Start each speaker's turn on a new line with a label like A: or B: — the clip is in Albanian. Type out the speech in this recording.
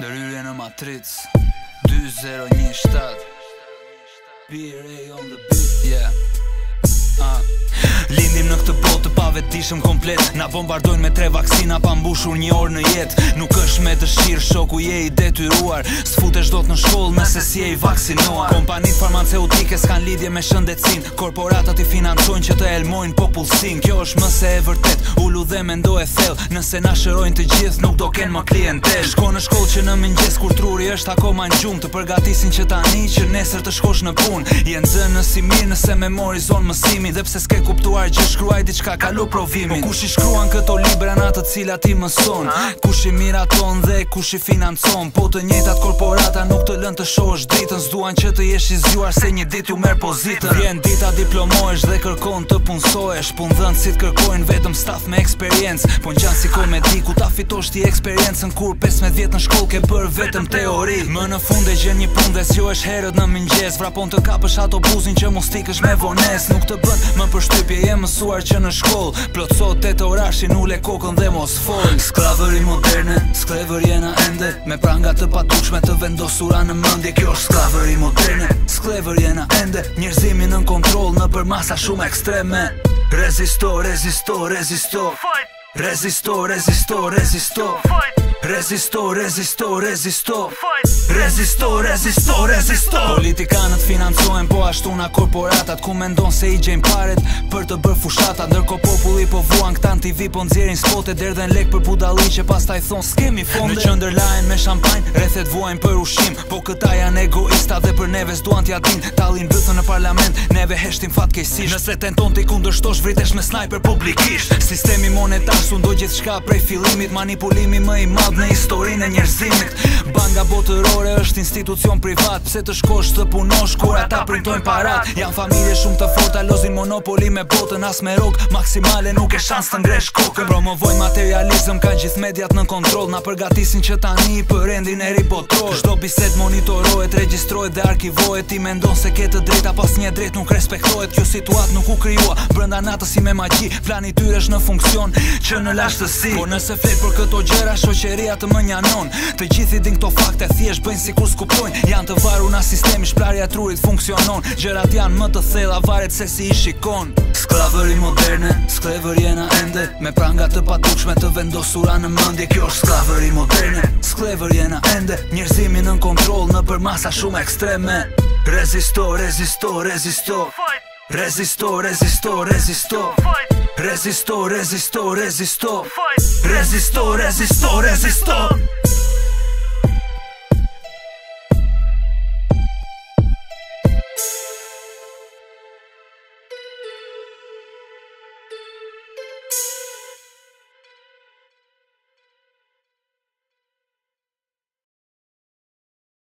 A: Deryruje në matric 2-0-1-7 B-Ray on the beat ah vetishëm komplet Na bombardojnë me tre vaksina pa mbushur një orë në jet Nuk është me të shqirë shoku je i detyruar Së futesh do të në shkollë nëse si je i vaksinuar Kompanit farmaceutike s'kan lidje me shëndecin Korporatat i financojnë që të elmojnë popullsin Kjo është më se e vërtet, Ulu dhe me ndo e thell Nëse na shërojnë të gjithë nuk do kenë më klientel Shko në shkollë që në mëngjes kur truri është akoma në gjumë Të përgatisin që tani që nesër të shkosh në punë Jenë në si mirë nëse mori zonë Dhe pse s'ke kuptuar gjë shkruaj diçka plot provimin Po kush i shkruan këto libra në atë cila ti mëson Kush i miraton dhe kush i financon Po të njëtat korporata nuk të lën të shosh ditën Zduan që të jesh i zjuar se një dit ju merë pozitën Vjen dita diplomoesh dhe kërkon të punsoesh Pun dhënë si të kërkojnë vetëm staff me eksperiencë Po në qanë si ku ta fitosh ti eksperiencën Kur 15 vjetë në shkoll ke për vetëm teori Më në fund e gjen një pun dhe si jo esh herët në mingjes Vrapon të kapësh ato buzin që mos me vones Nuk të bën më për shtypje e mësuar që në shkoll Plotsot të të orashin ule kokën dhe mos fol Sklavëri moderne, sklavër jena ende Me pranga të patukshme të vendosura në mëndje Kjo është sklavëri moderne, sklavër jena ende Njerëzimi nën kontrol në për masa shumë ekstreme Rezisto, rezisto, rezisto Rezisto, rezisto, rezisto Fight Rezisto, rezisto, rezisto Rezisto, rezisto, rezisto Politikanët financojnë po ashtu nga korporatat Ku me ndonë se i gjenë paret për të bërë fushatat Ndërko populli po vuan këtan t'i po në zjerin spote Derë në lek për pudali që pas t'aj thonë s'kemi fonde Në që ndërlajnë me shampajnë, rethet vuajnë për ushim Po këta janë egoista dhe për neve s'duan t'ja din T'alin bëthën në parlament, neve heshtim fatkesisht Nëse tenton t'i kundërshtosh, vritesh me sniper publikisht Sistemi monetar, sundoj gjithë shka prej filimit Manipulimi më i mad, në historinë e njerëzimit Banga botërore është institucion privat Pse të shkosh të punosh kur ata printojnë parat Janë familje shumë të forta lozin monopoli me botën As me rogë maksimale nuk e shansë të ngresh kokën Promovojnë materializm kanë gjithë mediat në kontrol Na përgatisin që tani i përrendin e ribotor Shdo biset monitorojt, registrojt dhe arkivojt Ti mendon se ketë drejt, a pas një drejt nuk respektojt Kjo situat nuk u kryua, brënda natës si me magji Plan i tyre është në funksion që në lashtësi Por nëse flet për këto gjera, shoqeria të më njanon Të gjithi To këto fakte thjesht bëjnë sikur skupojnë janë të varur në sistemi shprarja trurit funksionon gjërat janë më të thella varet se si i shikon sklavëri moderne sklavëri na ende me pranga të patukshme të vendosura në mendje kjo është sklavëri moderne sklavëri na ende njerëzimi në kontroll në përmasa shumë ekstreme rezisto rezisto rezisto rezisto rezisto rezisto Resisto, resisto, resisto Resisto, resisto, resisto